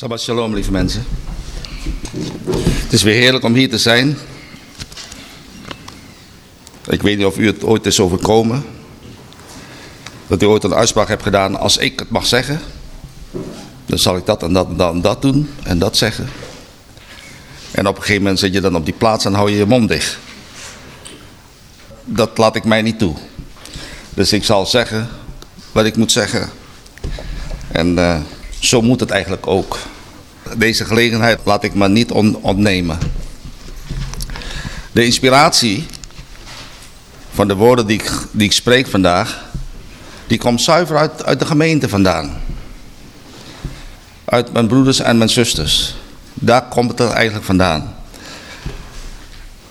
Shabbat shalom, lieve mensen. Het is weer heerlijk om hier te zijn. Ik weet niet of u het ooit is overkomen. Dat u ooit een uitspraak hebt gedaan. Als ik het mag zeggen, dan zal ik dat en dat en dat en dat doen en dat zeggen. En op een gegeven moment zit je dan op die plaats en hou je je mond dicht. Dat laat ik mij niet toe. Dus ik zal zeggen wat ik moet zeggen. En uh, zo moet het eigenlijk ook. Deze gelegenheid laat ik me niet on ontnemen. De inspiratie van de woorden die ik, die ik spreek vandaag, die komt zuiver uit, uit de gemeente vandaan. Uit mijn broeders en mijn zusters. Daar komt het eigenlijk vandaan.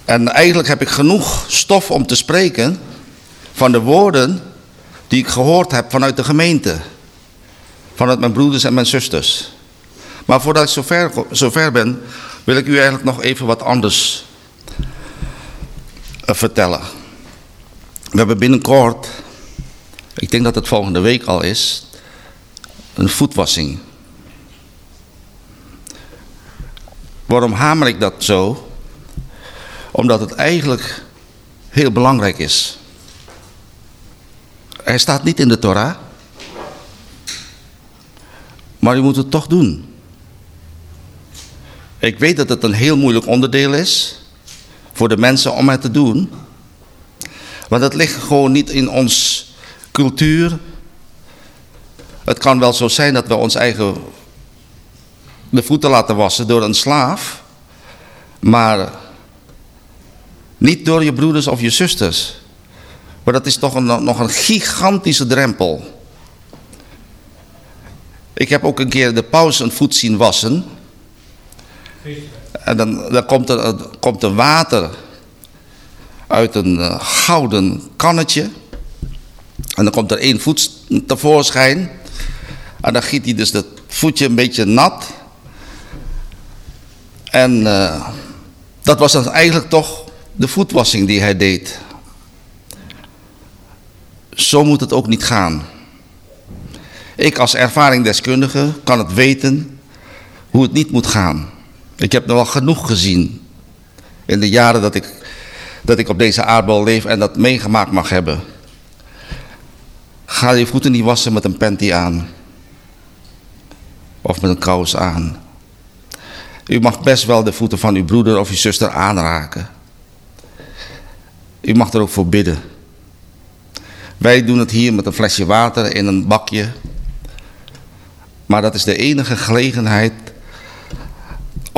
En eigenlijk heb ik genoeg stof om te spreken van de woorden die ik gehoord heb vanuit de gemeente. Vanuit mijn broeders en mijn zusters. Maar voordat ik zover, zover ben, wil ik u eigenlijk nog even wat anders uh, vertellen. We hebben binnenkort, ik denk dat het volgende week al is, een voetwassing. Waarom hamer ik dat zo? Omdat het eigenlijk heel belangrijk is. Hij staat niet in de Torah. Maar u moet het toch doen. Ik weet dat het een heel moeilijk onderdeel is. Voor de mensen om het te doen. Want het ligt gewoon niet in ons cultuur. Het kan wel zo zijn dat we ons eigen de voeten laten wassen door een slaaf. Maar niet door je broeders of je zusters. Maar dat is toch een, nog een gigantische drempel. Ik heb ook een keer de paus een voet zien wassen. En dan, dan komt, er, komt er water uit een uh, gouden kannetje. En dan komt er één voet tevoorschijn. En dan giet hij dus dat voetje een beetje nat. En uh, dat was dan eigenlijk toch de voetwassing die hij deed. Zo moet het ook niet gaan. Ik als ervaringdeskundige kan het weten hoe het niet moet gaan. Ik heb nog genoeg gezien in de jaren dat ik, dat ik op deze aardbol leef en dat meegemaakt mag hebben. Ga je voeten niet wassen met een panty aan. Of met een kous aan. U mag best wel de voeten van uw broeder of uw zuster aanraken. U mag er ook voor bidden. Wij doen het hier met een flesje water in een bakje. Maar dat is de enige gelegenheid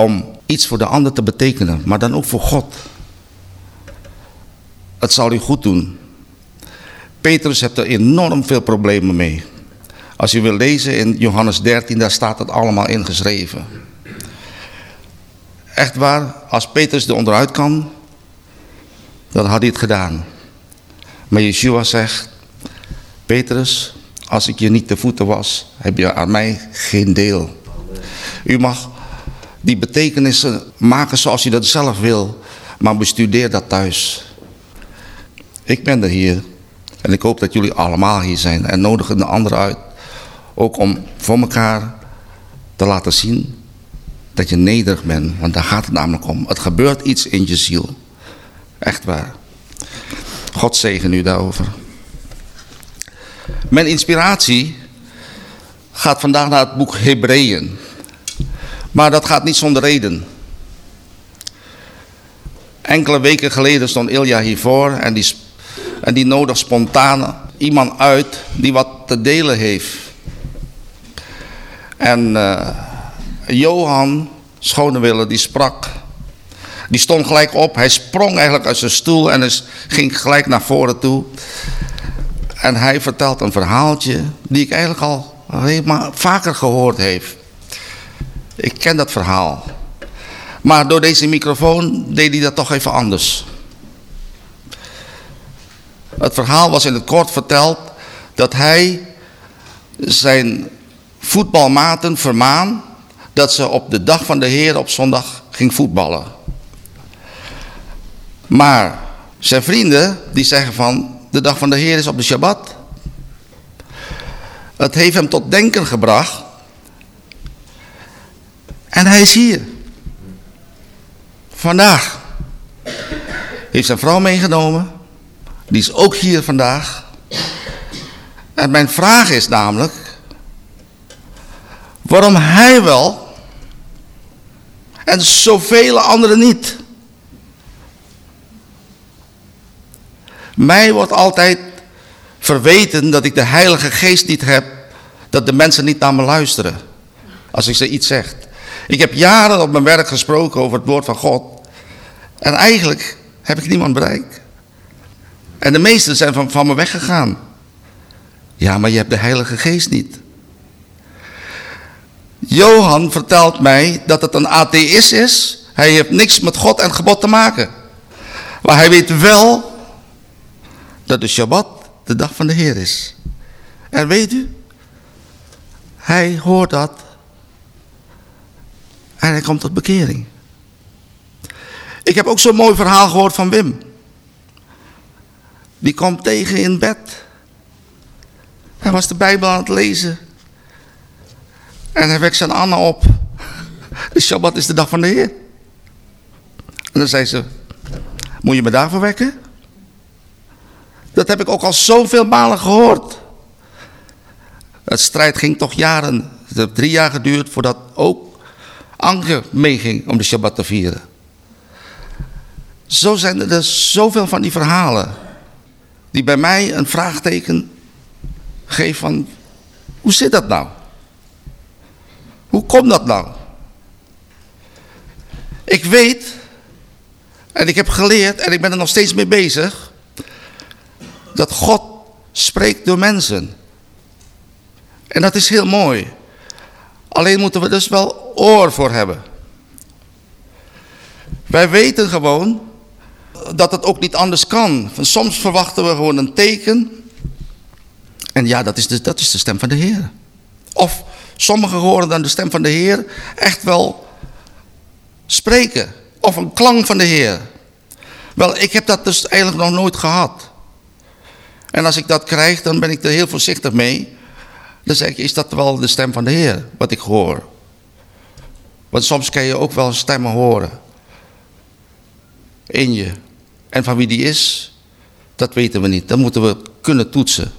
om iets voor de ander te betekenen. Maar dan ook voor God. Het zal u goed doen. Petrus heeft er enorm veel problemen mee. Als u wil lezen in Johannes 13, daar staat het allemaal ingeschreven. Echt waar, als Petrus er onderuit kan, dan had hij het gedaan. Maar Yeshua zegt, Petrus, als ik je niet de voeten was, heb je aan mij geen deel. U mag die betekenissen maken zoals u dat zelf wil, maar bestudeer dat thuis. Ik ben er hier en ik hoop dat jullie allemaal hier zijn en nodigen de anderen uit. Ook om voor elkaar te laten zien dat je nederig bent, want daar gaat het namelijk om. Het gebeurt iets in je ziel. Echt waar. God zegen u daarover. Mijn inspiratie gaat vandaag naar het boek Hebreeën. Maar dat gaat niet zonder reden. Enkele weken geleden stond Ilja hiervoor en die, en die nodigt spontaan iemand uit die wat te delen heeft. En uh, Johan Schonewille die sprak. Die stond gelijk op, hij sprong eigenlijk uit zijn stoel en is, ging gelijk naar voren toe. En hij vertelt een verhaaltje die ik eigenlijk al vaker gehoord heeft. Ik ken dat verhaal. Maar door deze microfoon deed hij dat toch even anders. Het verhaal was in het kort verteld dat hij zijn voetbalmaten vermaan dat ze op de dag van de Heer op zondag ging voetballen. Maar zijn vrienden die zeggen van de dag van de Heer is op de Shabbat. Het heeft hem tot denken gebracht. En hij is hier. Vandaag. Heeft zijn vrouw meegenomen. Die is ook hier vandaag. En mijn vraag is namelijk... Waarom hij wel... En zoveel anderen niet. Mij wordt altijd verweten dat ik de heilige geest niet heb. Dat de mensen niet naar me luisteren. Als ik ze iets zeg. Ik heb jaren op mijn werk gesproken over het woord van God. En eigenlijk heb ik niemand bereikt. En de meesten zijn van, van me weggegaan. Ja, maar je hebt de heilige geest niet. Johan vertelt mij dat het een atheïst is. Hij heeft niks met God en gebod te maken. Maar hij weet wel dat de Shabbat de dag van de Heer is. En weet u, hij hoort dat en hij komt tot bekering. Ik heb ook zo'n mooi verhaal gehoord van Wim. Die komt tegen in bed. Hij was de Bijbel aan het lezen. En hij wekt zijn Anna op. De Shabbat is de dag van de Heer. En dan zei ze, moet je me daarvoor wekken? Dat heb ik ook al zoveel malen gehoord. Het strijd ging toch jaren. Het heeft drie jaar geduurd voordat ook Anke meeging om de Shabbat te vieren. Zo zijn er dus zoveel van die verhalen. Die bij mij een vraagteken geven van... Hoe zit dat nou? Hoe komt dat nou? Ik weet... En ik heb geleerd en ik ben er nog steeds mee bezig dat God spreekt door mensen. En dat is heel mooi. Alleen moeten we dus wel oor voor hebben. Wij weten gewoon dat het ook niet anders kan. Soms verwachten we gewoon een teken. En ja, dat is, de, dat is de stem van de Heer. Of sommigen horen dan de stem van de Heer echt wel spreken. Of een klank van de Heer. Wel, ik heb dat dus eigenlijk nog nooit gehad. En als ik dat krijg, dan ben ik er heel voorzichtig mee. Dan zeg is dat wel de stem van de Heer, wat ik hoor? Want soms kan je ook wel stemmen horen. In je. En van wie die is, dat weten we niet. Dat moeten we kunnen toetsen.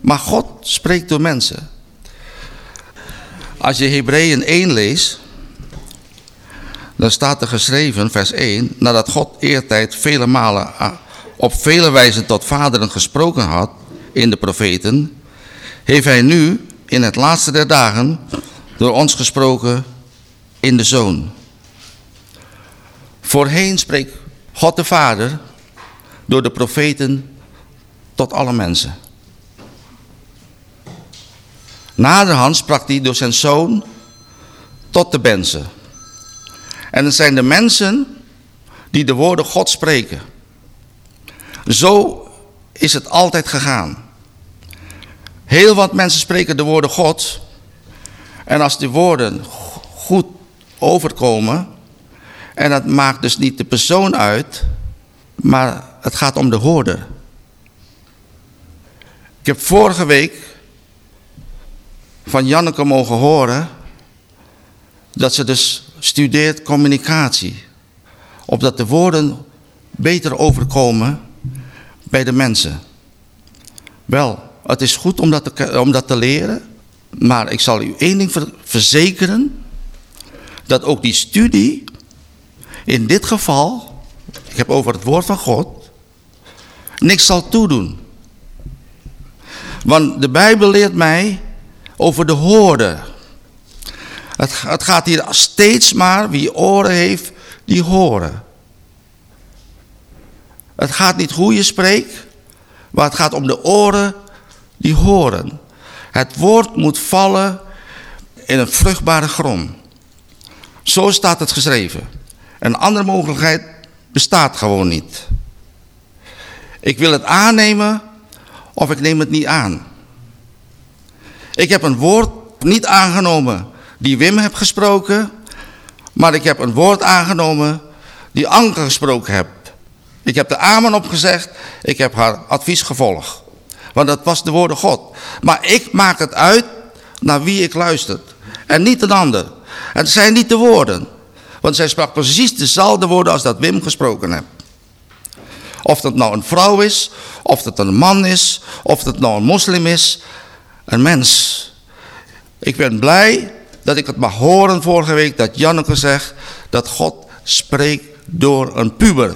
Maar God spreekt door mensen. Als je Hebreeën 1 leest, dan staat er geschreven, vers 1, nadat God eertijd vele malen op vele wijzen tot vaderen gesproken had in de profeten, heeft hij nu in het laatste der dagen door ons gesproken in de Zoon. Voorheen spreekt God de Vader door de profeten tot alle mensen. Naderhand sprak hij door zijn Zoon tot de mensen. En het zijn de mensen die de woorden God spreken. Zo is het altijd gegaan. Heel wat mensen spreken de woorden God. En als die woorden goed overkomen. En dat maakt dus niet de persoon uit. Maar het gaat om de hoorder. Ik heb vorige week van Janneke mogen horen. Dat ze dus studeert communicatie. Opdat de woorden beter overkomen bij de mensen. Wel, het is goed om dat te, leren. Maar ik zal u één ding verzekeren. Dat ook die studie, in dit geval, ik heb over het woord van God, niks zal toedoen. Want de Bijbel leert mij over de hoorder. Het, het gaat hier steeds maar, wie oren heeft, die horen. Het gaat niet hoe je spreekt, maar het gaat om de oren die horen. Het woord moet vallen in een vruchtbare grond. Zo staat het geschreven. Een andere mogelijkheid bestaat gewoon niet. Ik wil het aannemen of ik neem het niet aan. Ik heb een woord niet aangenomen die Wim heeft gesproken, maar ik heb een woord aangenomen die Anke gesproken heeft. Ik heb de amen opgezegd. Ik heb haar advies gevolgd. Want dat was de woorden God. Maar ik maak het uit naar wie ik luister. En niet een ander. En het zijn niet de woorden. Want zij sprak precies dezelfde woorden als dat Wim gesproken heeft. Of dat nou een vrouw is, of dat een man is, of dat nou een moslim is. Een mens. Ik ben blij dat ik het mag horen vorige week dat Janneke zegt dat God spreekt door een puber.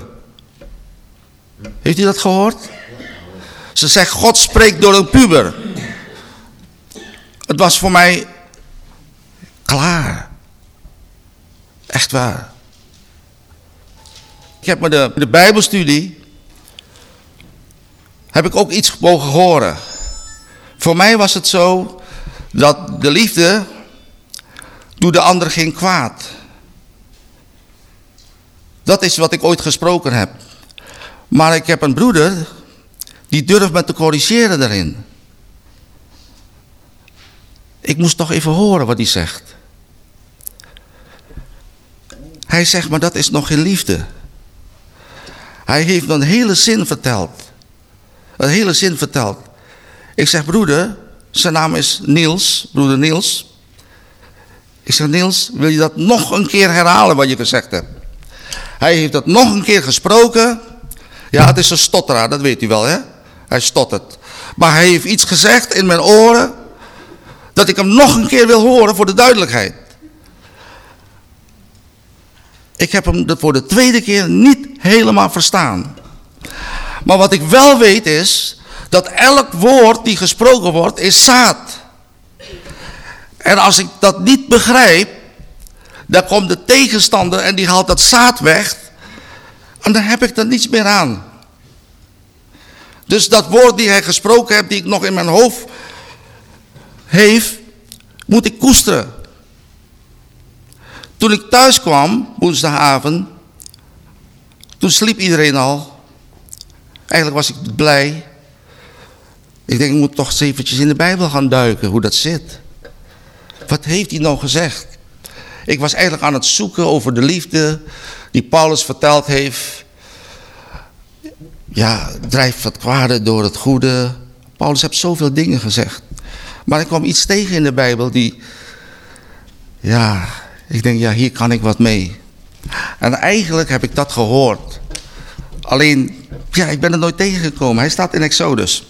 Heeft u dat gehoord? Ze zegt God spreekt door een puber. Het was voor mij klaar. Echt waar. Ik heb met de, de Bijbelstudie heb ik ook iets mogen horen. Voor mij was het zo dat de liefde doet de ander geen kwaad. Dat is wat ik ooit gesproken heb. Maar ik heb een broeder die durft me te corrigeren daarin. Ik moest toch even horen wat hij zegt. Hij zegt, maar dat is nog geen liefde. Hij heeft een hele zin verteld. Een hele zin verteld. Ik zeg, broeder, zijn naam is Niels, broeder Niels. Ik zeg, Niels, wil je dat nog een keer herhalen wat je gezegd hebt? Hij heeft dat nog een keer gesproken. Ja, het is een stotteraar, dat weet u wel, hè? Hij stottert. Maar hij heeft iets gezegd in mijn oren, dat ik hem nog een keer wil horen voor de duidelijkheid. Ik heb hem voor de tweede keer niet helemaal verstaan. Maar wat ik wel weet is, dat elk woord die gesproken wordt, is zaad. En als ik dat niet begrijp, dan komt de tegenstander en die haalt dat zaad weg. En dan heb ik er niets meer aan. Dus dat woord die hij gesproken heeft, die ik nog in mijn hoofd heeft, moet ik koesteren. Toen ik thuis kwam, woensdagavond, toen sliep iedereen al. Eigenlijk was ik blij. Ik denk, ik moet toch eens eventjes in de Bijbel gaan duiken, hoe dat zit. Wat heeft hij nou gezegd? Ik was eigenlijk aan het zoeken over de liefde die Paulus verteld heeft. Ja, drijf het kwade door het goede. Paulus heeft zoveel dingen gezegd. Maar ik kwam iets tegen in de Bijbel die... Ja, ik denk, ja, hier kan ik wat mee. En eigenlijk heb ik dat gehoord. Alleen, ja, ik ben er nooit tegengekomen. Hij staat in Exodus.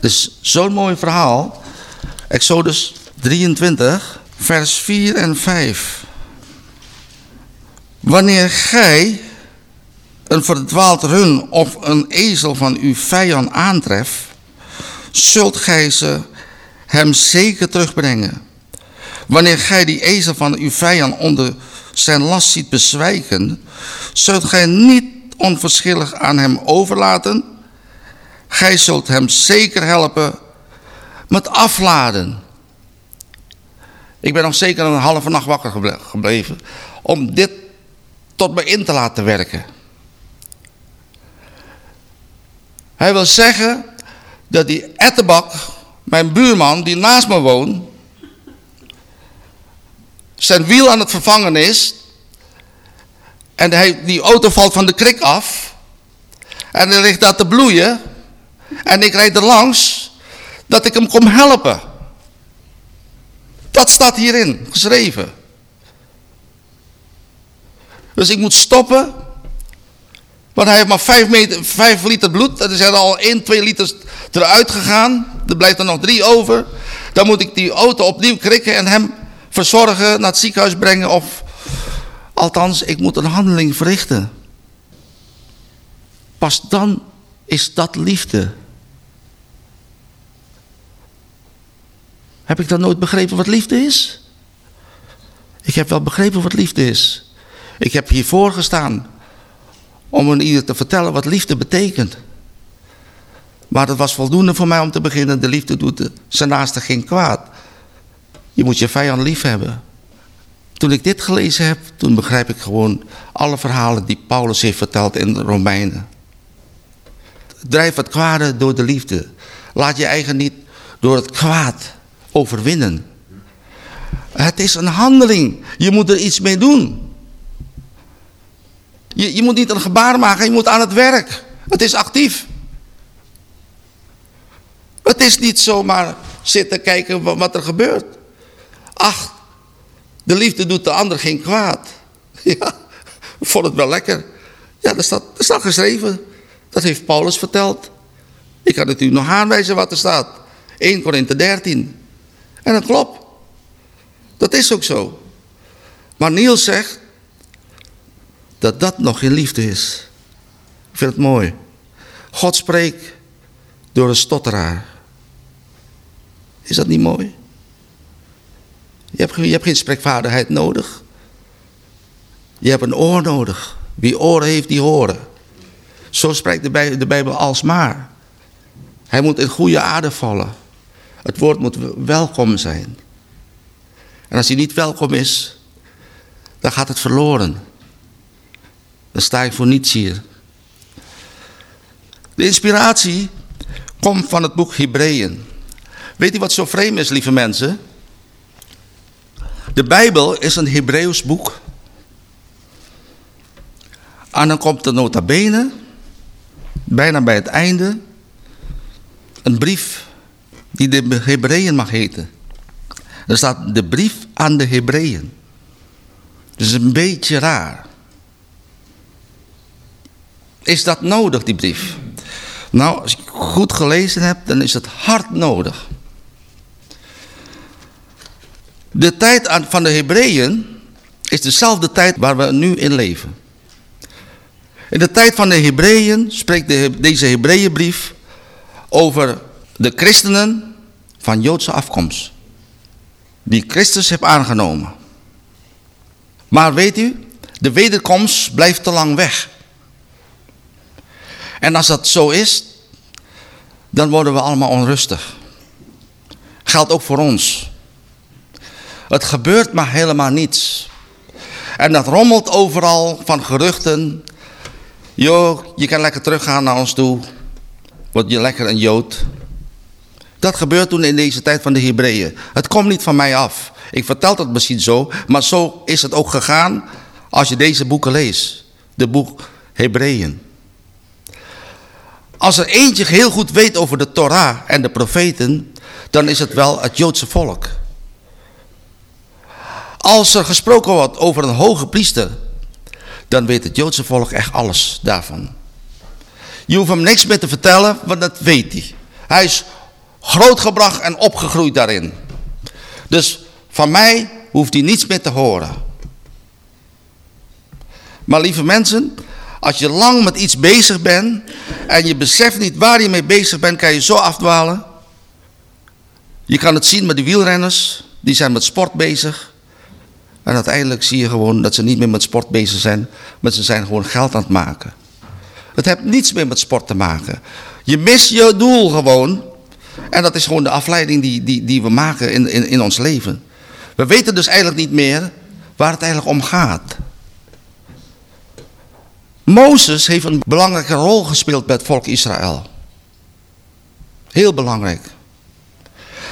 Dus zo'n mooi verhaal. Exodus 23, vers 4 en 5. Wanneer gij een verdwaald run of een ezel van uw vijand aantreft, zult gij ze hem zeker terugbrengen. Wanneer gij die ezel van uw vijand onder zijn last ziet bezwijken, zult gij niet onverschillig aan hem overlaten. Gij zult hem zeker helpen met afladen. Ik ben nog zeker een halve nacht wakker gebleven om dit tot me in te laten werken. Hij wil zeggen dat die Ettebak, mijn buurman die naast me woont, zijn wiel aan het vervangen is. En hij, die auto valt van de krik af. En hij ligt daar te bloeien. En ik rijd er langs dat ik hem kom helpen. Dat staat hierin, geschreven. Dus ik moet stoppen. Want hij heeft maar 5, meter, 5 liter bloed. Er zijn al 1, 2 liter eruit gegaan. Er blijft er nog 3 over. Dan moet ik die auto opnieuw krikken en hem verzorgen, naar het ziekenhuis brengen. Of althans, ik moet een handeling verrichten. Pas dan is dat liefde. Heb ik dan nooit begrepen wat liefde is? Ik heb wel begrepen wat liefde is. Ik heb hiervoor gestaan om een ieder te vertellen wat liefde betekent. Maar dat was voldoende voor mij om te beginnen. De liefde doet zijn naaste geen kwaad. Je moet je vijand lief hebben. Toen ik dit gelezen heb, toen begrijp ik gewoon alle verhalen die Paulus heeft verteld in de Romeinen. Drijf het kwade door de liefde. Laat je eigen niet door het kwaad overwinnen. Het is een handeling. Je moet er iets mee doen. Je, je moet niet een gebaar maken, je moet aan het werk. Het is actief. Het is niet zomaar zitten kijken wat er gebeurt. Ach, De liefde doet de ander geen kwaad. Ja, ik vond het wel lekker. Ja, dat staat, staat geschreven. Dat heeft Paulus verteld. Ik kan u nog aanwijzen wat er staat. 1 Korinthe 13. En dat klopt. Dat is ook zo. Maar Niels zegt dat dat nog geen liefde is. Ik vind het mooi. God spreekt door een stotteraar. Is dat niet mooi? Je hebt, je hebt geen spreekvaardigheid nodig. Je hebt een oor nodig. Wie oren heeft, die horen. Zo spreekt de Bijbel, de Bijbel alsmaar. Hij moet in goede aarde vallen. Het woord moet welkom zijn. En als hij niet welkom is, dan gaat het verloren. Dan sta ik voor niets hier. De inspiratie komt van het boek Hebreeën. Weet u wat zo vreemd is, lieve mensen? De Bijbel is een Hebreeuws boek. En dan komt de nota bene, bijna bij het einde, een brief die de Hebreeën mag heten. Er staat de brief aan de Hebreeën. Dat is een beetje raar. Is dat nodig, die brief? Nou, als ik goed gelezen heb, dan is het hard nodig. De tijd van de Hebreeën is dezelfde tijd waar we nu in leven. In de tijd van de Hebreeën spreekt de, deze Hebreeënbrief over de christenen van Joodse afkomst. Die Christus heeft aangenomen. Maar weet u, de wederkomst blijft te lang weg. En als dat zo is, dan worden we allemaal onrustig. Geldt ook voor ons. Het gebeurt maar helemaal niets. En dat rommelt overal van geruchten. Joh, je kan lekker teruggaan naar ons toe. Word je lekker een Jood. Dat gebeurt toen in deze tijd van de Hebreeën. Het komt niet van mij af. Ik vertel het misschien zo, maar zo is het ook gegaan als je deze boeken leest. De boek Hebreeën. Als er eentje heel goed weet over de Torah en de profeten, dan is het wel het Joodse volk. Als er gesproken wordt over een hoge priester, dan weet het Joodse volk echt alles daarvan. Je hoeft hem niks meer te vertellen, want dat weet hij. Hij is grootgebracht en opgegroeid daarin. Dus van mij hoeft hij niets meer te horen. Maar lieve mensen, als je lang met iets bezig bent en je beseft niet waar je mee bezig bent, kan je zo afdwalen. Je kan het zien met de wielrenners, die zijn met sport bezig. En uiteindelijk zie je gewoon dat ze niet meer met sport bezig zijn, maar ze zijn gewoon geld aan het maken. Het heeft niets meer met sport te maken. Je mist je doel gewoon. En dat is gewoon de afleiding die, die, die we maken in, in, in ons leven. We weten dus eigenlijk niet meer waar het eigenlijk om gaat. Mozes heeft een belangrijke rol gespeeld bij het volk Israël. Heel belangrijk.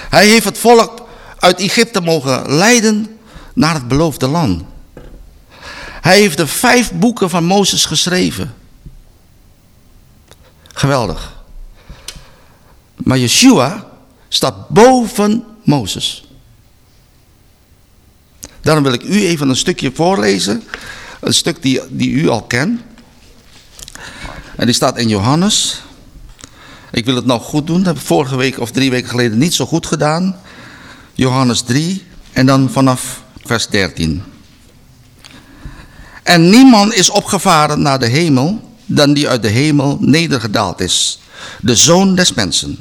Hij heeft het volk uit Egypte mogen leiden naar het beloofde land. Hij heeft de vijf boeken van Mozes geschreven. Geweldig. Maar Yeshua staat boven Mozes. Daarom wil ik u even een stukje voorlezen. Een stuk die, die u al kent. En die staat in Johannes. Ik wil het nou goed doen. Dat heb ik vorige week of drie weken geleden niet zo goed gedaan. Johannes 3 en dan vanaf vers 13. En niemand is opgevaren naar de hemel dan die uit de hemel nedergedaald is. De zoon des mensen.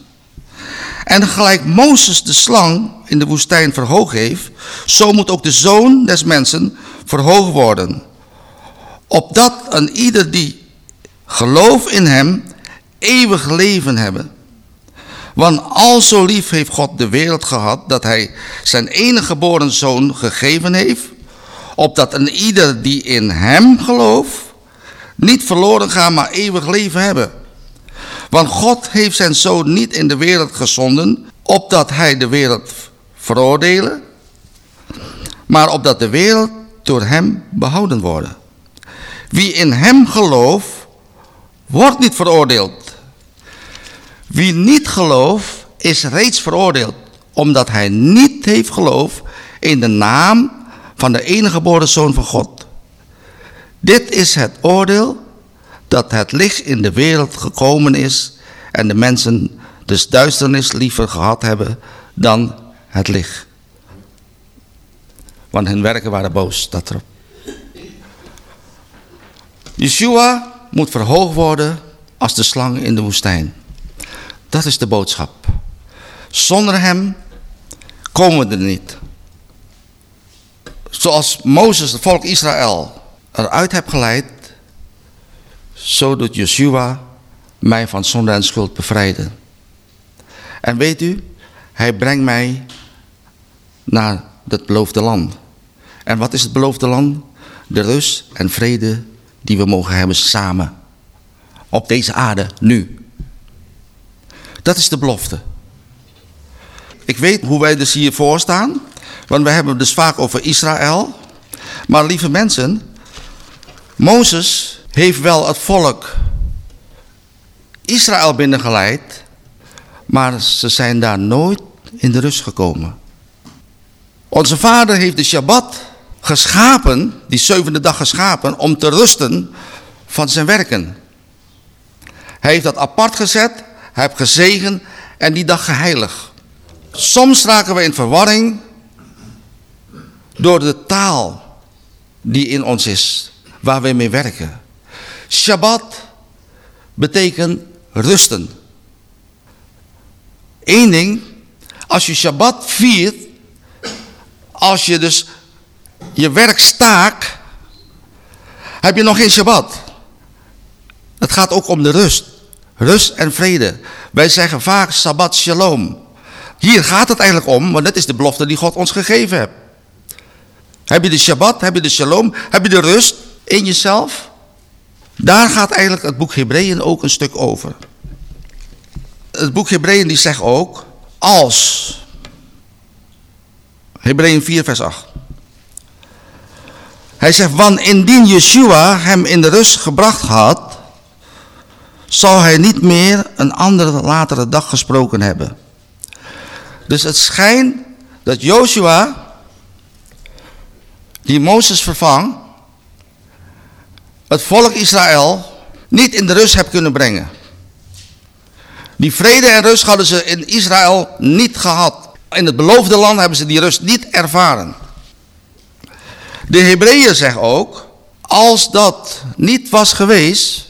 En gelijk Mozes de slang in de woestijn verhoogd heeft, zo moet ook de zoon des mensen verhoogd worden. Opdat een ieder die geloof in hem eeuwig leven hebben. Want al zo lief heeft God de wereld gehad dat hij zijn enige geboren zoon gegeven heeft, opdat een ieder die in hem gelooft niet verloren gaat, maar eeuwig leven hebben. Want God heeft zijn zoon niet in de wereld gezonden, opdat hij de wereld veroordelen, maar opdat de wereld door hem behouden worden. Wie in hem gelooft, wordt niet veroordeeld. Wie niet gelooft, is reeds veroordeeld, omdat hij niet heeft geloof in de naam van de enige geboren Zoon van God. Dit is het oordeel dat het licht in de wereld gekomen is en de mensen dus duisternis liever gehad hebben dan het licht. Want hun werken waren boos, staat erop. Yeshua moet verhoogd worden als de slang in de woestijn. Dat is de boodschap. Zonder hem komen we er niet. Zoals Mozes het volk Israël eruit heeft geleid, zo doet Yeshua mij van zonde en schuld bevrijden. En weet u, hij brengt mij naar het beloofde land. En wat is het beloofde land? De rust en vrede die we mogen hebben samen. Op deze aarde, nu. Dat is de belofte. Ik weet hoe wij dus hiervoor staan. Want we hebben het dus vaak over Israël. Maar lieve mensen, Mozes heeft wel het volk Israël binnengeleid. Maar ze zijn daar nooit in de rust gekomen. Onze vader heeft de Shabbat geschapen, die zevende dag geschapen, om te rusten van zijn werken. Hij heeft dat apart gezet, hij heeft gezegend en die dag geheiligd. Soms raken we in verwarring door de taal die in ons is, waar we mee werken. Shabbat betekent rusten. Eén ding, als je Shabbat viert, als je dus je werk staakt, heb je nog geen Shabbat. Het gaat ook om de rust. Rust en vrede. Wij zeggen vaak Shabbat Shalom. Hier gaat het eigenlijk om, want dat is de belofte die God ons gegeven heeft. Heb je de Shabbat, heb je de Shalom, heb je de rust in jezelf? Daar gaat eigenlijk het boek Hebreeën ook een stuk over. Het boek Hebreeën die zegt ook, als. Hebreeën 4 vers 8. Hij zegt, want indien Yeshua hem in de rust gebracht had, zal hij niet meer een andere latere dag gesproken hebben. Dus het schijnt dat Joshua, die Mozes vervangt, het volk Israël niet in de rust heeft kunnen brengen. Die vrede en rust hadden ze in Israël niet gehad. In het beloofde land hebben ze die rust niet ervaren. De Hebreeën zeggen ook, als dat niet was geweest,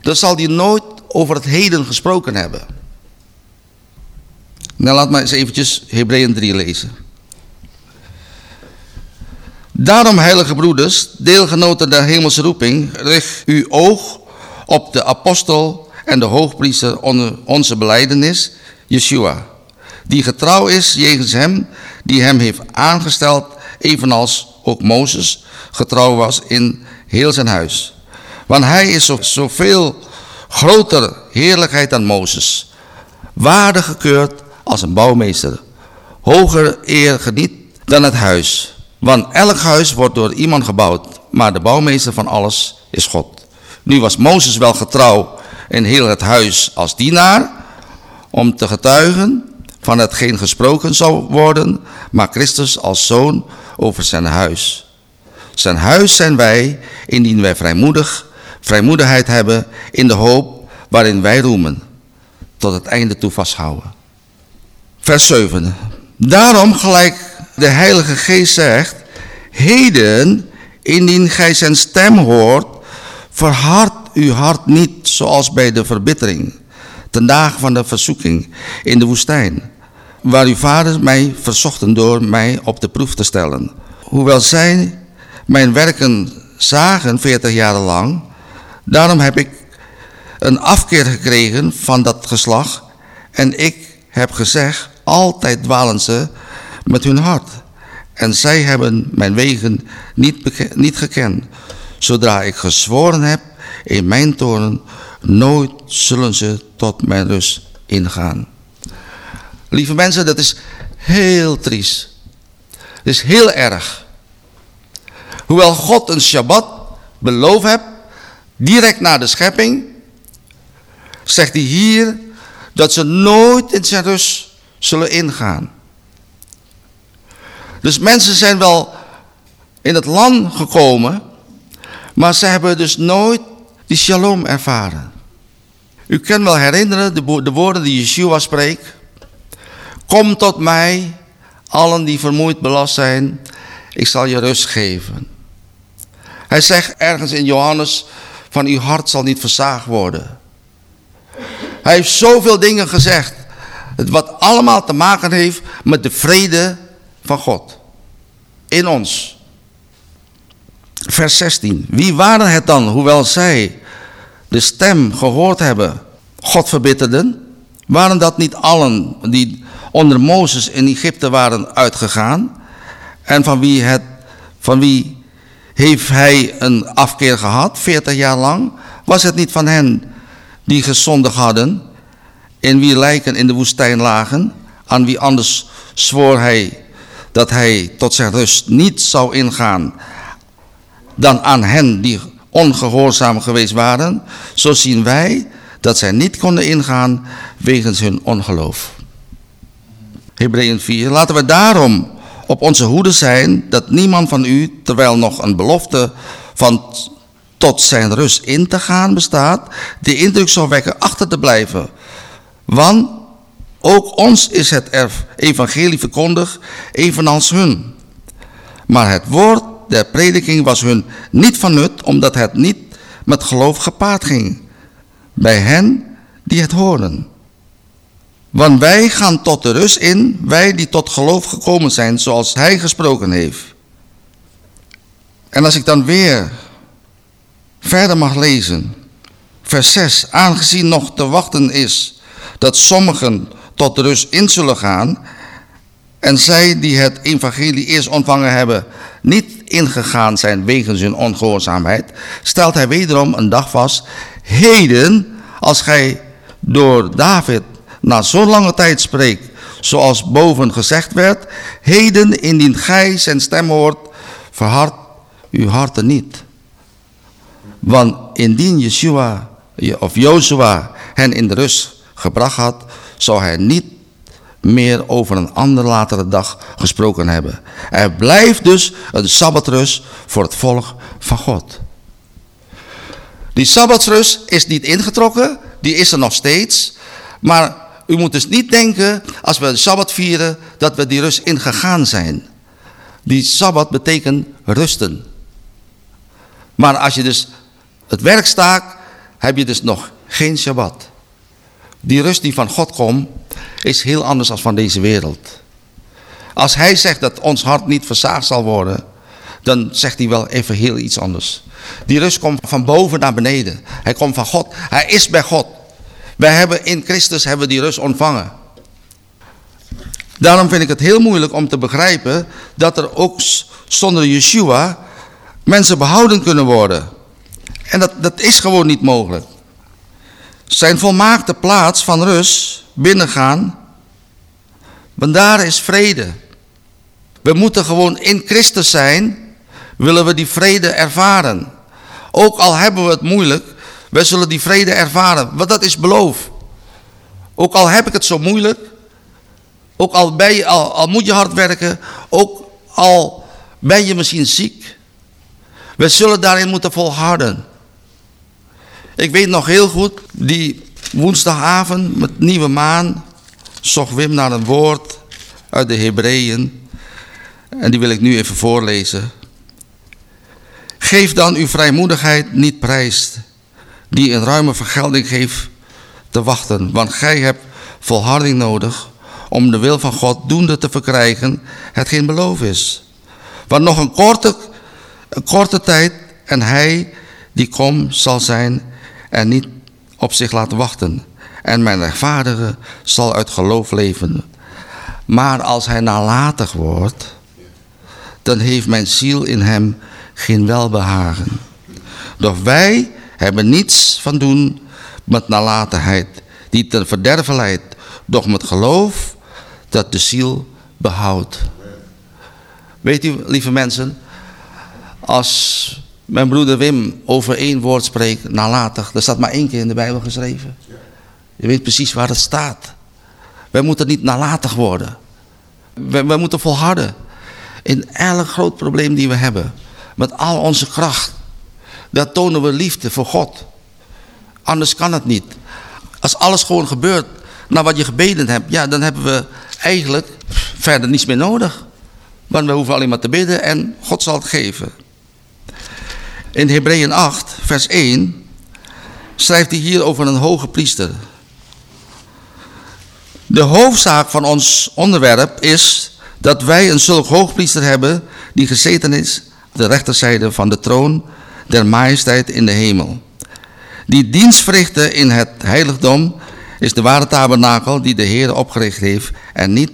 dan zal die nooit over het heden gesproken hebben. Nou, laat maar eens eventjes Hebreeën 3 lezen. Daarom, heilige broeders, deelgenoten der hemelse roeping, richt uw oog op de apostel en de hoogpriester onder onze beleidenis, Yeshua, die getrouw is jegens hem die hem heeft aangesteld, evenals ook Mozes getrouw was in heel zijn huis. Want hij is zoveel groter heerlijkheid dan Mozes, waardig gekeurd als een bouwmeester, hoger eer geniet dan het huis. Want elk huis wordt door iemand gebouwd, maar de bouwmeester van alles is God. Nu was Mozes wel getrouw in heel het huis als dienaar, om te getuigen van hetgeen gesproken zou worden, maar Christus als zoon over zijn huis. Zijn huis zijn wij, indien wij vrijmoedig, vrijmoedigheid hebben in de hoop waarin wij roemen, tot het einde toe vasthouden. Vers 7. Daarom gelijk de Heilige Geest zegt, heden, indien gij zijn stem hoort, verhard uw hart niet zoals bij de verbittering, ten dagen van de verzoeking in de woestijn, waar uw vader mij verzochten door mij op de proef te stellen. Hoewel zij mijn werken zagen veertig jaren lang, daarom heb ik een afkeer gekregen van dat geslag en ik heb gezegd, altijd dwalen ze met hun hart. En zij hebben mijn wegen niet, niet gekend. Zodra ik gezworen heb in mijn toren, nooit zullen ze tot mijn rust ingaan. Lieve mensen, dat is heel triest. Het is heel erg. Hoewel God een Shabbat beloofd heeft, direct na de schepping, zegt hij hier dat ze nooit in zijn rust zullen ingaan. Dus mensen zijn wel in het land gekomen, maar ze hebben dus nooit die shalom ervaren. U kunt wel herinneren de, de woorden die Yeshua spreekt. Kom tot mij, allen die vermoeid belast zijn, ik zal je rust geven. Hij zegt ergens in Johannes van uw hart zal niet verzaagd worden. Hij heeft zoveel dingen gezegd. Wat allemaal te maken heeft met de vrede van God. In ons. Vers 16. Wie waren het dan, hoewel zij de stem gehoord hebben, God verbitterden? Waren dat niet allen die onder Mozes in Egypte waren uitgegaan? En van wie, het, van wie heeft hij een afkeer gehad, 40 jaar lang? Was het niet van hen die gezondig hadden, in wie lijken in de woestijn lagen, aan wie anders zwoor hij dat hij tot zijn rust niet zou ingaan, dan aan hen die ongehoorzaam geweest waren, zo zien wij dat zij niet konden ingaan wegens hun ongeloof. Hebreeën 4. Laten we daarom op onze hoede zijn dat niemand van u, terwijl nog een belofte van tot zijn rust in te gaan bestaat, de indruk zou wekken achter te blijven. Want ook ons is het evangelie verkondigd, evenals hun. Maar het woord der prediking was hun niet van nut, omdat het niet met geloof gepaard ging. Bij hen die het horen. Want wij gaan tot de rust in, wij die tot geloof gekomen zijn, zoals hij gesproken heeft. En als ik dan weer verder mag lezen, vers 6, aangezien nog te wachten is dat sommigen tot de rust in zullen gaan, en zij die het evangelie eerst ontvangen hebben, niet ingegaan zijn wegens hun ongehoorzaamheid, stelt hij wederom een dag vast, heden, als gij door David na zo'n lange tijd spreekt, zoals boven gezegd werd, heden indien gij zijn stem hoort, verhard uw harten niet. Want indien Yeshua of Joshua hen in de rust gebracht had, zou hij niet meer over een andere latere dag gesproken hebben. Er blijft dus een sabbatrust voor het volk van God. Die sabbatsrust is niet ingetrokken, die is er nog steeds. Maar u moet dus niet denken, als we de Sabbat vieren, dat we die rust ingegaan zijn. Die Sabbat betekent rusten. Maar als je dus het werk staakt, heb je dus nog geen Shabbat. Die rust die van God komt, is heel anders dan van deze wereld. Als hij zegt dat ons hart niet verzaagd zal worden, dan zegt hij wel even heel iets anders. Die rust komt van boven naar beneden. Hij komt van God. Hij is bij God. Wij hebben in Christus hebben die rust ontvangen. Daarom vind ik het heel moeilijk om te begrijpen dat er ook zonder Yeshua mensen behouden kunnen worden. En dat, dat is gewoon niet mogelijk. Zijn volmaakte plaats van rust binnengaan, want daar is vrede. We moeten gewoon in Christus zijn, willen we die vrede ervaren. Ook al hebben we het moeilijk, wij zullen die vrede ervaren, want dat is beloof. Ook al heb ik het zo moeilijk, ook al, ben je, al, al moet je hard werken, ook al ben je misschien ziek. We zullen daarin moeten volharden. Ik weet nog heel goed, die woensdagavond met nieuwe maan, zocht Wim naar een woord uit de Hebreeën. En die wil ik nu even voorlezen. Geef dan uw vrijmoedigheid niet prijs die een ruime vergelding geeft te wachten. Want gij hebt volharding nodig om de wil van God doende te verkrijgen, hetgeen beloof is. Want nog een korte, korte tijd en hij die komt zal zijn en niet op zich laten wachten. En mijn rechtvaardige zal uit geloof leven. Maar als hij nalatig wordt, dan heeft mijn ziel in hem geen welbehagen. Doch wij hebben niets van doen met nalatenheid, die ten verderven leidt, doch met geloof dat de ziel behoudt. Weet u, lieve mensen, als mijn broeder Wim over één woord spreekt, nalatig, er staat maar één keer in de Bijbel geschreven. Je weet precies waar het staat. Wij moeten niet nalatig worden. Wij, wij moeten volharden. In elk groot probleem die we hebben. Met al onze kracht. Daar tonen we liefde voor God. Anders kan het niet. Als alles gewoon gebeurt naar wat je gebeden hebt. Ja, dan hebben we eigenlijk verder niets meer nodig. Want we hoeven alleen maar te bidden en God zal het geven. In Hebreeën 8, vers 1, schrijft hij hier over een hoge priester. De hoofdzaak van ons onderwerp is dat wij een zulk hoogpriester hebben die gezeten is de rechterzijde van de troon der majesteit in de hemel. Die dienst verrichten in het heiligdom is de ware tabernakel die de Heer opgericht heeft en niet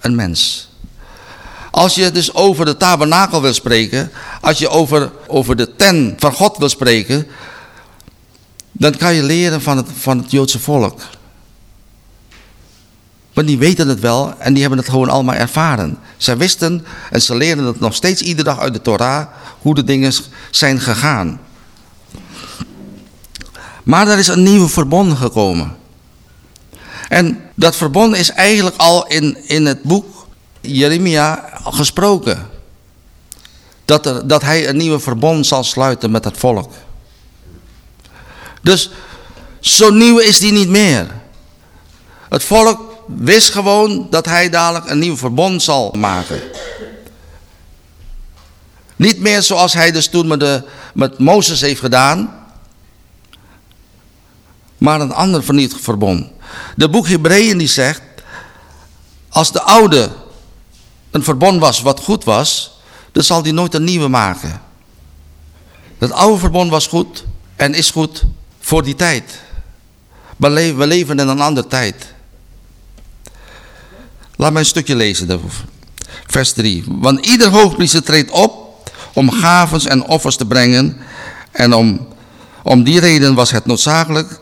een mens. Als je dus over de tabernakel wil spreken, als je over, over de ten van God wil spreken, dan kan je leren van het, van het Joodse volk. Want die weten het wel en die hebben het gewoon allemaal ervaren. Ze wisten en ze leren het nog steeds iedere dag uit de Torah, hoe de dingen zijn gegaan. Maar er is een nieuwe verbond gekomen. En dat verbond is eigenlijk al in, in het boek Jeremia gesproken. Dat, er, dat hij een nieuwe verbond zal sluiten met het volk. Dus zo nieuw is die niet meer. Het volk wist gewoon dat hij dadelijk een nieuw verbond zal maken. Niet meer zoals hij dus toen met, de, met Mozes heeft gedaan. Maar een ander vernieuwd verbond. De boek Hebreeën die zegt. Als de oude een verbond was wat goed was. Dan zal hij nooit een nieuwe maken. Het oude verbond was goed en is goed voor die tijd. We leven in een andere tijd. Laat mij een stukje lezen. Vers 3. Want ieder hoogpriester treedt op om gavens en offers te brengen. En om, om die reden was het noodzakelijk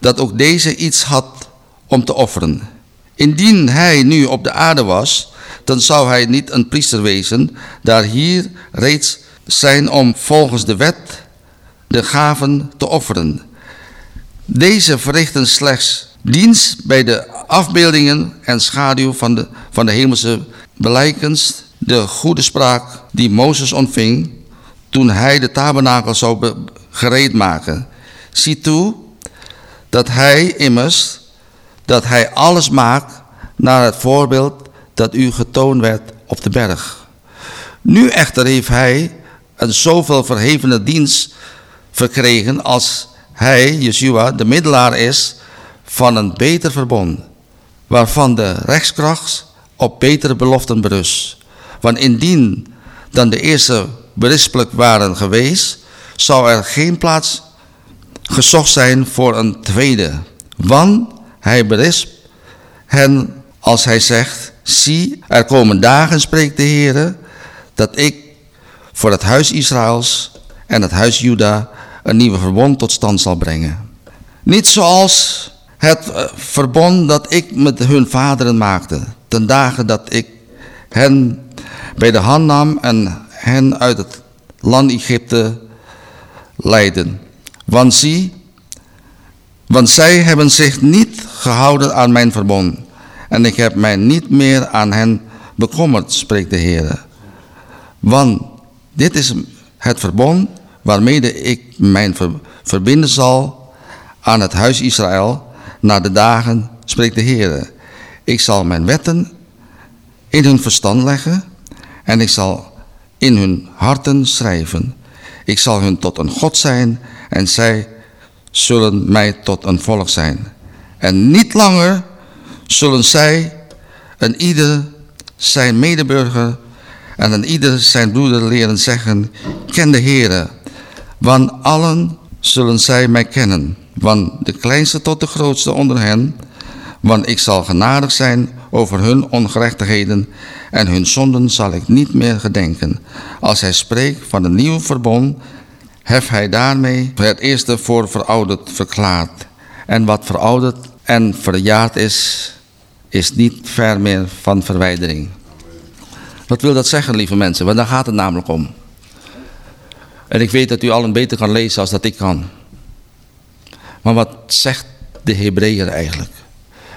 dat ook deze iets had om te offeren. Indien hij nu op de aarde was, dan zou hij niet een priester wezen, daar hier reeds zijn om volgens de wet de gaven te offeren. Deze verrichten slechts dienst bij de afbeeldingen en schaduw van de, van de hemelse belijkens, de goede spraak die Mozes ontving toen hij de tabernakel zou gereed maken. Zie toe dat hij immers, dat hij alles maakt naar het voorbeeld dat u getoond werd op de berg. Nu echter heeft hij een zoveel verhevene dienst verkregen als hij, Yeshua, de middelaar is van een beter verbond, waarvan de rechtskracht op betere beloften berust. Want indien dan de eerste berispelijk waren geweest, zou er geen plaats gezocht zijn voor een tweede. Want hij berispt hen als hij zegt, zie, er komen dagen, spreekt de Heer, dat ik voor het huis Israëls en het huis Juda een nieuwe verbond tot stand zal brengen. Niet zoals het eh, verbond dat ik met hun vaderen maakte, ten dagen dat ik hen bij de hand nam en hen uit het land Egypte leidde. Want zie, want zij hebben zich niet gehouden aan mijn verbond. En ik heb mij niet meer aan hen bekommerd, spreekt de Heer. Want dit is het verbond waarmee ik mijn verbinden zal aan het huis Israël na de dagen, spreekt de Heer. Ik zal mijn wetten in hun verstand leggen en ik zal in hun harten schrijven. Ik zal hun tot een God zijn en zij zullen mij tot een volk zijn. En niet langer zullen zij een ieder zijn medeburger en een ieder zijn broeder leren zeggen, ken de Heere, want allen zullen zij mij kennen van de kleinste tot de grootste onder hen, want ik zal genadig zijn over hun ongerechtigheden en hun zonden zal ik niet meer gedenken. Als hij spreekt van een nieuw verbond, heft hij daarmee het eerste voor verouderd verklaard. En wat verouderd en verjaard is, is niet ver meer van verwijdering. Wat wil dat zeggen, lieve mensen? Want daar gaat het namelijk om. En ik weet dat u allen beter kan lezen als dat ik kan. Maar wat zegt de Hebreeër eigenlijk?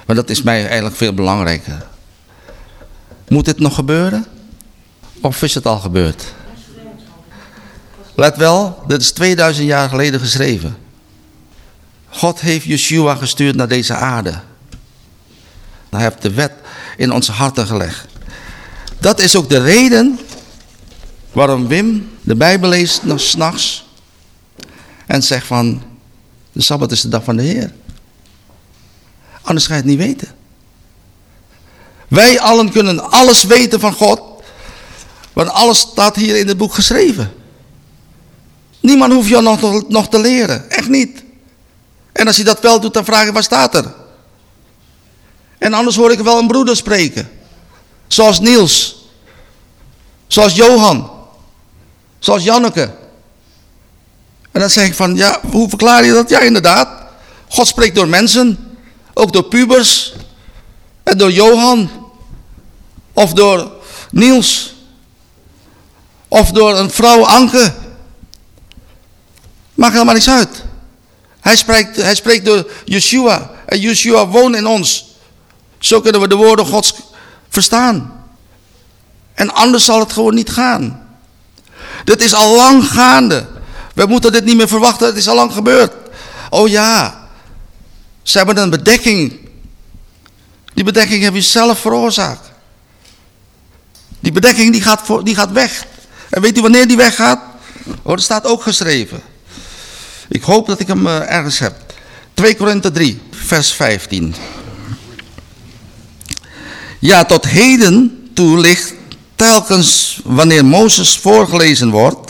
Want dat is mij eigenlijk veel belangrijker. Moet dit nog gebeuren? Of is het al gebeurd? Let wel, dit is 2000 jaar geleden geschreven. God heeft Yeshua gestuurd naar deze aarde. Hij heeft de wet in onze harten gelegd. Dat is ook de reden waarom Wim de Bijbel leest nog s'nachts en zegt van de Sabbat is de dag van de Heer. Anders ga je het niet weten. Wij allen kunnen alles weten van God, want alles staat hier in het boek geschreven. Niemand hoeft jou nog, nog te leren, echt niet. En als hij dat wel doet, dan vraag ik, waar staat er? En anders hoor ik wel een broeder spreken. Zoals Niels. Zoals Johan. Zoals Janneke. En dan zeg ik van, ja, hoe verklaar je dat? Ja, inderdaad. God spreekt door mensen. Ook door pubers. En door Johan. Of door Niels. Of door een vrouw Anke. Maakt helemaal niks uit. Hij spreekt, hij spreekt door Yeshua. En Yeshua woont in ons. Zo kunnen we de woorden Gods verstaan. En anders zal het gewoon niet gaan. Dit is al lang gaande. We moeten dit niet meer verwachten, het is al lang gebeurd. Oh ja, ze hebben een bedekking. Die bedekking heb je zelf veroorzaakt. Die bedekking die gaat, voor, die gaat weg. En weet u wanneer die weggaat? Oh, dat staat ook geschreven. Ik hoop dat ik hem uh, ergens heb. 2 Korinthe 3, vers 15. Ja, tot heden toe ligt telkens wanneer Mozes voorgelezen wordt,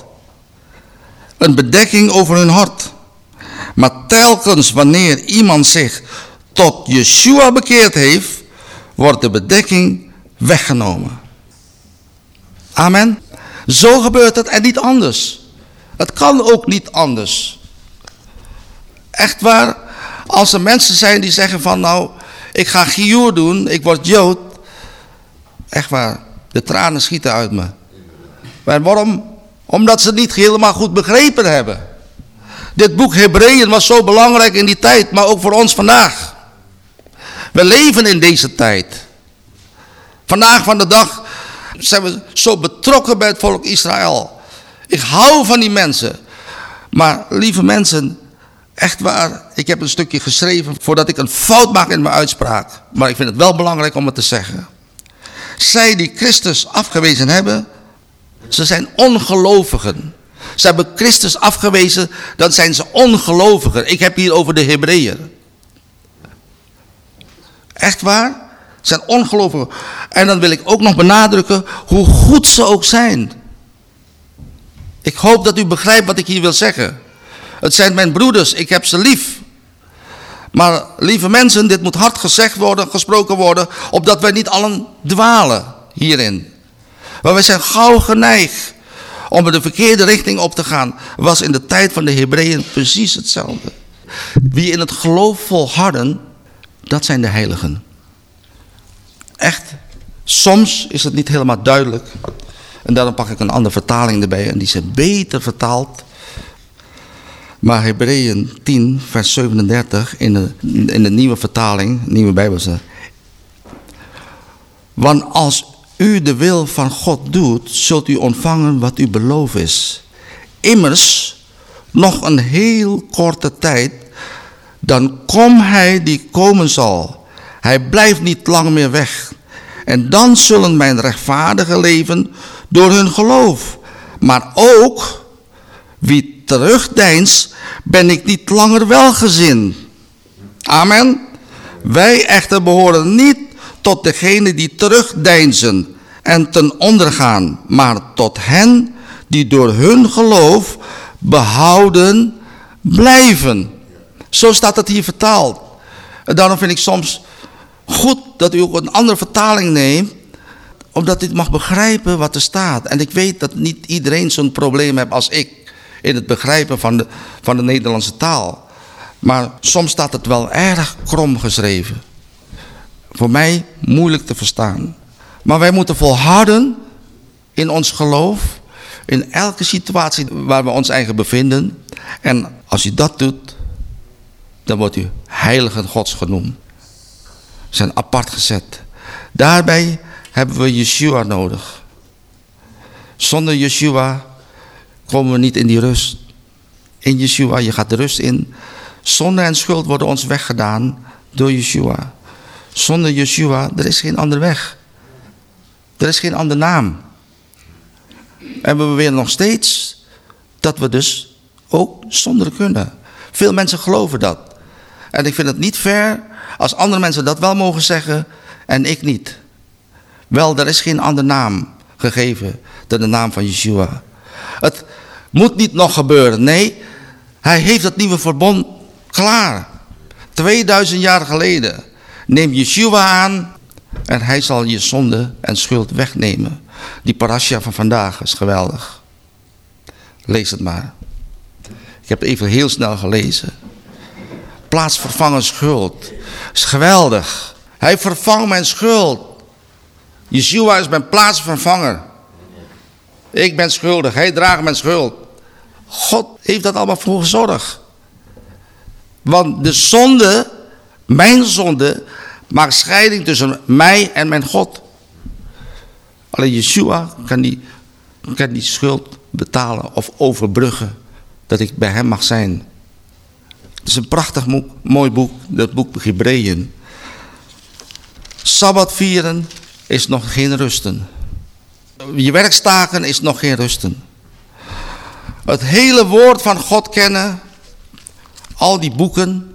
een bedekking over hun hart. Maar telkens wanneer iemand zich tot Yeshua bekeerd heeft, wordt de bedekking weggenomen. Amen. Zo gebeurt het en niet anders. Het kan ook niet anders. Echt waar, als er mensen zijn die zeggen van nou, ik ga gioer doen, ik word Jood. Echt waar, de tranen schieten uit me. Maar waarom? Omdat ze het niet helemaal goed begrepen hebben. Dit boek Hebreeën was zo belangrijk in die tijd, maar ook voor ons vandaag. We leven in deze tijd. Vandaag van de dag zijn we zo betrokken bij het volk Israël. Ik hou van die mensen. Maar lieve mensen, echt waar, ik heb een stukje geschreven voordat ik een fout maak in mijn uitspraak. Maar ik vind het wel belangrijk om het te zeggen. Zij die Christus afgewezen hebben, ze zijn ongelovigen. Ze hebben Christus afgewezen, dan zijn ze ongelovigen. Ik heb hier over de Hebreeën. Echt waar? Ze zijn ongelovigen. En dan wil ik ook nog benadrukken hoe goed ze ook zijn. Ik hoop dat u begrijpt wat ik hier wil zeggen. Het zijn mijn broeders, ik heb ze lief. Maar lieve mensen, dit moet hard gezegd worden, gesproken worden, opdat wij niet allen dwalen hierin. Maar wij zijn gauw geneigd om in de verkeerde richting op te gaan. Was in de tijd van de Hebreeën precies hetzelfde. Wie in het geloof volharden, dat zijn de heiligen. Echt, soms is het niet helemaal duidelijk. En daarom pak ik een andere vertaling erbij en die is beter vertaald. Maar Hebreeën 10, vers 37 in de, in de nieuwe vertaling, nieuwe Bijbelse. Want als u de wil van God doet, zult u ontvangen wat u beloofd is. Immers, nog een heel korte tijd, dan kom hij die komen zal. Hij blijft niet lang meer weg. En dan zullen mijn rechtvaardige leven door hun geloof. Maar ook wie terugdeins, ben ik niet langer welgezin. Amen. Wij echter behoren niet tot degene die terugdeinzen en ten onder gaan, maar tot hen die door hun geloof behouden blijven. Zo staat het hier vertaald. En daarom vind ik soms goed dat u ook een andere vertaling neemt, omdat u mag begrijpen wat er staat. En ik weet dat niet iedereen zo'n probleem heeft als ik in het begrijpen van de, van de Nederlandse taal. Maar soms staat het wel erg krom geschreven. Voor mij moeilijk te verstaan. Maar wij moeten volharden in ons geloof. In elke situatie waar we ons eigen bevinden. En als u dat doet, dan wordt u heilige gods genoemd. Zijn apart gezet. Daarbij hebben we Yeshua nodig. Zonder Yeshua komen we niet in die rust. In Yeshua, je gaat de rust in. Zonde en schuld worden ons weggedaan door Yeshua. Zonder Yeshua, er is geen andere weg. Er is geen andere naam. En we beweren nog steeds dat we dus ook zonder kunnen. Veel mensen geloven dat. En ik vind het niet fair als andere mensen dat wel mogen zeggen en ik niet. Wel, er is geen andere naam gegeven dan de naam van Yeshua. Het moet niet nog gebeuren. Nee, hij heeft het nieuwe verbond klaar. 2000 jaar geleden. Neem Yeshua aan en hij zal je zonde en schuld wegnemen. Die parasha van vandaag is geweldig. Lees het maar. Ik heb het even heel snel gelezen. Plaatsvervangen schuld. Is geweldig. Hij vervangt mijn schuld. Yeshua is mijn plaatsvervanger. Ik ben schuldig. Hij draagt mijn schuld. God heeft dat allemaal voor gezorgd. Want de zonde, mijn zonde, maakt scheiding tussen mij en mijn God. Alleen Yeshua kan die, kan die schuld betalen of overbruggen. Dat ik bij hem mag zijn. Het is een prachtig mooi boek, dat boek Hebreeën. Sabbat vieren is nog geen rusten. Je werkstaken is nog geen rusten. Het hele woord van God kennen, al die boeken,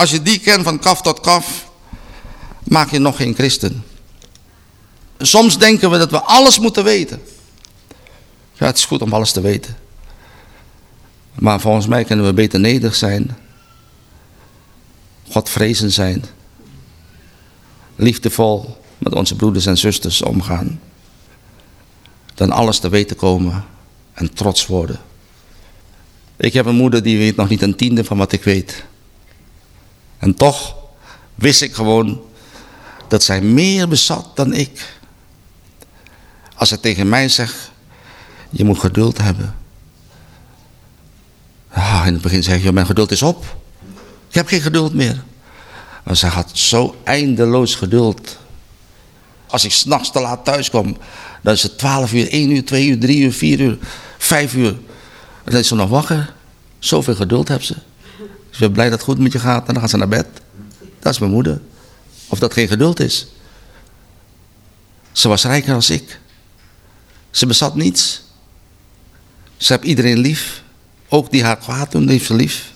als je die kent van kaf tot kaf, maak je nog geen christen. Soms denken we dat we alles moeten weten. Ja, het is goed om alles te weten. Maar volgens mij kunnen we beter nederig zijn. Godvrezen zijn. Liefdevol met onze broeders en zusters omgaan. Dan alles te weten komen en trots worden. Ik heb een moeder die weet nog niet een tiende van wat ik weet. En toch wist ik gewoon dat zij meer bezat dan ik. Als ze tegen mij zegt, je moet geduld hebben. In het begin zeg je, mijn geduld is op. Ik heb geen geduld meer. Maar ze had zo eindeloos geduld. Als ik s'nachts te laat thuis kom, dan is het 12 uur, 1 uur, 2 uur, 3 uur, 4 uur, 5 uur. En dan is ze nog wakker. Zoveel geduld heeft ze. Ze ben blij dat het goed met je gaat en dan gaat ze naar bed. Dat is mijn moeder. Of dat geen geduld is. Ze was rijker als ik. Ze bezat niets. Ze heeft iedereen lief. Ook die haar kwaad doen, heeft ze lief.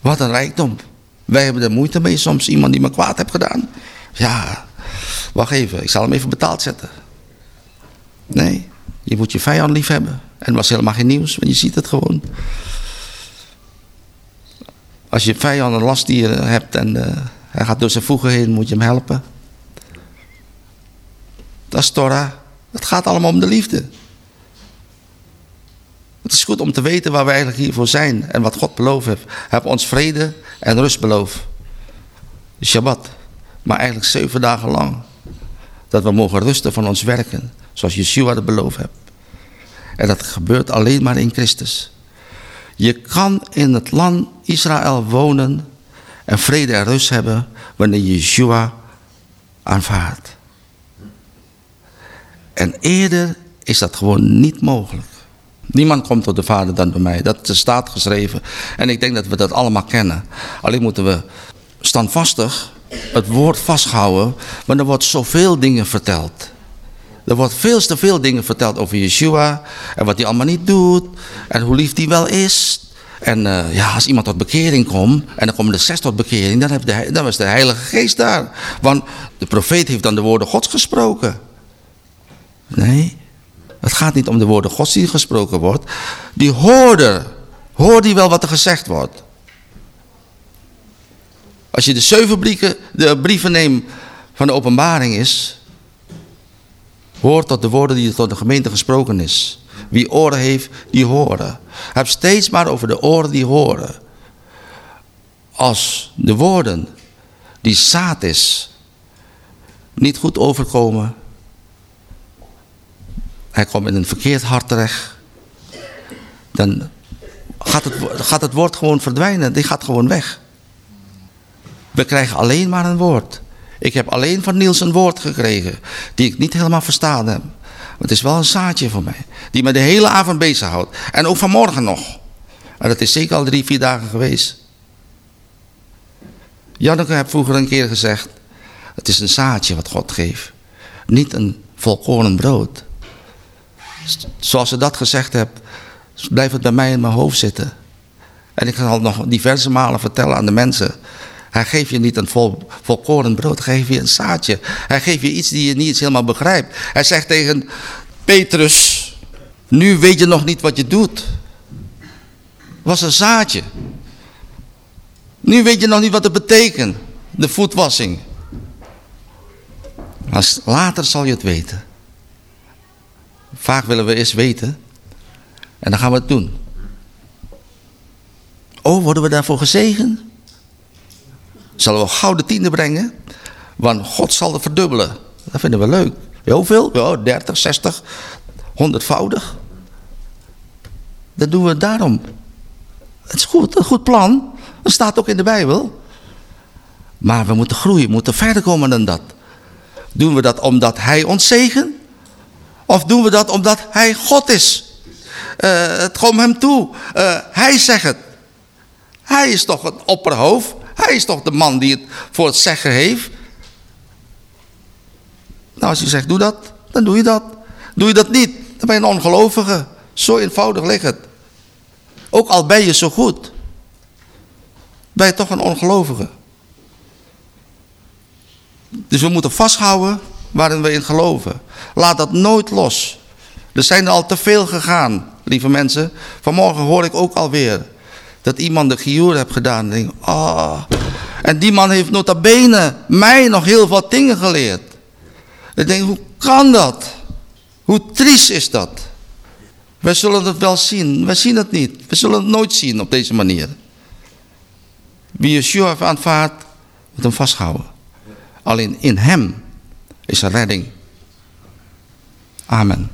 Wat een rijkdom. Wij hebben er moeite mee soms. Iemand die me kwaad heeft gedaan. Ja, wacht even. Ik zal hem even betaald zetten. Nee, je moet je vijand lief hebben. En het was helemaal geen nieuws, want je ziet het gewoon. Als je vijand een lastdier hebt en uh, hij gaat door zijn voegen heen, moet je hem helpen. Dat is Torah. Het gaat allemaal om de liefde. Het is goed om te weten waar we eigenlijk hiervoor zijn en wat God beloofd heeft. Hij heeft ons vrede en rust beloofd. Shabbat. Maar eigenlijk zeven dagen lang. Dat we mogen rusten van ons werken. Zoals Yeshua het beloofd heeft. En dat gebeurt alleen maar in Christus. Je kan in het land Israël wonen en vrede en rust hebben wanneer je Yeshua aanvaardt. En eerder is dat gewoon niet mogelijk. Niemand komt tot de Vader dan door mij. Dat staat geschreven. En ik denk dat we dat allemaal kennen. Alleen moeten we standvastig het woord vasthouden. Want er wordt zoveel dingen verteld. Er wordt veel te veel dingen verteld over Yeshua. En wat hij allemaal niet doet. En hoe lief hij wel is. En uh, ja, als iemand tot bekering komt. En dan komen de zes tot bekering. Dan, heb de, dan was de Heilige Geest daar. Want de profeet heeft dan de woorden Gods gesproken. Nee. Het gaat niet om de woorden Gods die gesproken wordt. Die hoorde. Hoor die wel wat er gezegd wordt. Als je de zeven brieven, de brieven neemt van de openbaring is. Hoort tot de woorden die tot de gemeente gesproken is. Wie oren heeft, die horen. Heb steeds maar over de oren die horen. Als de woorden die zaad is, niet goed overkomen, hij komt in een verkeerd hart terecht, dan gaat het, gaat het woord gewoon verdwijnen. Die gaat gewoon weg. We krijgen alleen maar een woord. Ik heb alleen van Niels een woord gekregen, die ik niet helemaal verstaan heb. Het is wel een zaadje voor mij. Die me de hele avond bezighoudt. En ook vanmorgen nog. En dat is zeker al drie, vier dagen geweest. Janneke heeft vroeger een keer gezegd. Het is een zaadje wat God geeft. Niet een volkoren brood. Zoals ze dat gezegd hebt, blijft het bij mij in mijn hoofd zitten. En ik zal nog diverse malen vertellen aan de mensen. Hij geeft je niet een vol, volkoren brood, hij geeft je een zaadje. Hij geeft je iets die je niet helemaal begrijpt. Hij zegt tegen Petrus, nu weet je nog niet wat je doet. was een zaadje. Nu weet je nog niet wat het betekent, de voetwassing. Maar later zal je het weten. Vaak willen we eerst weten en dan gaan we het doen. Oh, worden we daarvoor gezegend? Zullen we gouden tiende brengen? Want God zal het verdubbelen. Dat vinden we leuk. Heel veel? Ja, 30, 60, 100voudig. Dat doen we daarom. Het is goed, een goed plan. Dat staat ook in de Bijbel. Maar we moeten groeien, moeten verder komen dan dat. Doen we dat omdat Hij ons zegen? Of doen we dat omdat Hij God is? Uh, het komt Hem toe. Uh, hij zegt het. Hij is toch het opperhoofd. Hij is toch de man die het voor het zeggen heeft. Nou, als je zegt, doe dat, dan doe je dat. Doe je dat niet, dan ben je een ongelovige. Zo eenvoudig ligt het. Ook al ben je zo goed, ben je toch een ongelovige. Dus we moeten vasthouden waarin we in geloven. Laat dat nooit los. Er zijn er al te veel gegaan, lieve mensen. Vanmorgen hoor ik ook alweer dat iemand de gioer heeft gedaan. En, denk, oh. en die man heeft nota bene mij nog heel wat dingen geleerd. Ik denk, hoe kan dat? Hoe triest is dat? We zullen het wel zien. We zien het niet. We zullen het nooit zien op deze manier. Wie Yeshua heeft aanvaard, moet hem vasthouden. Alleen in hem is er redding. Amen.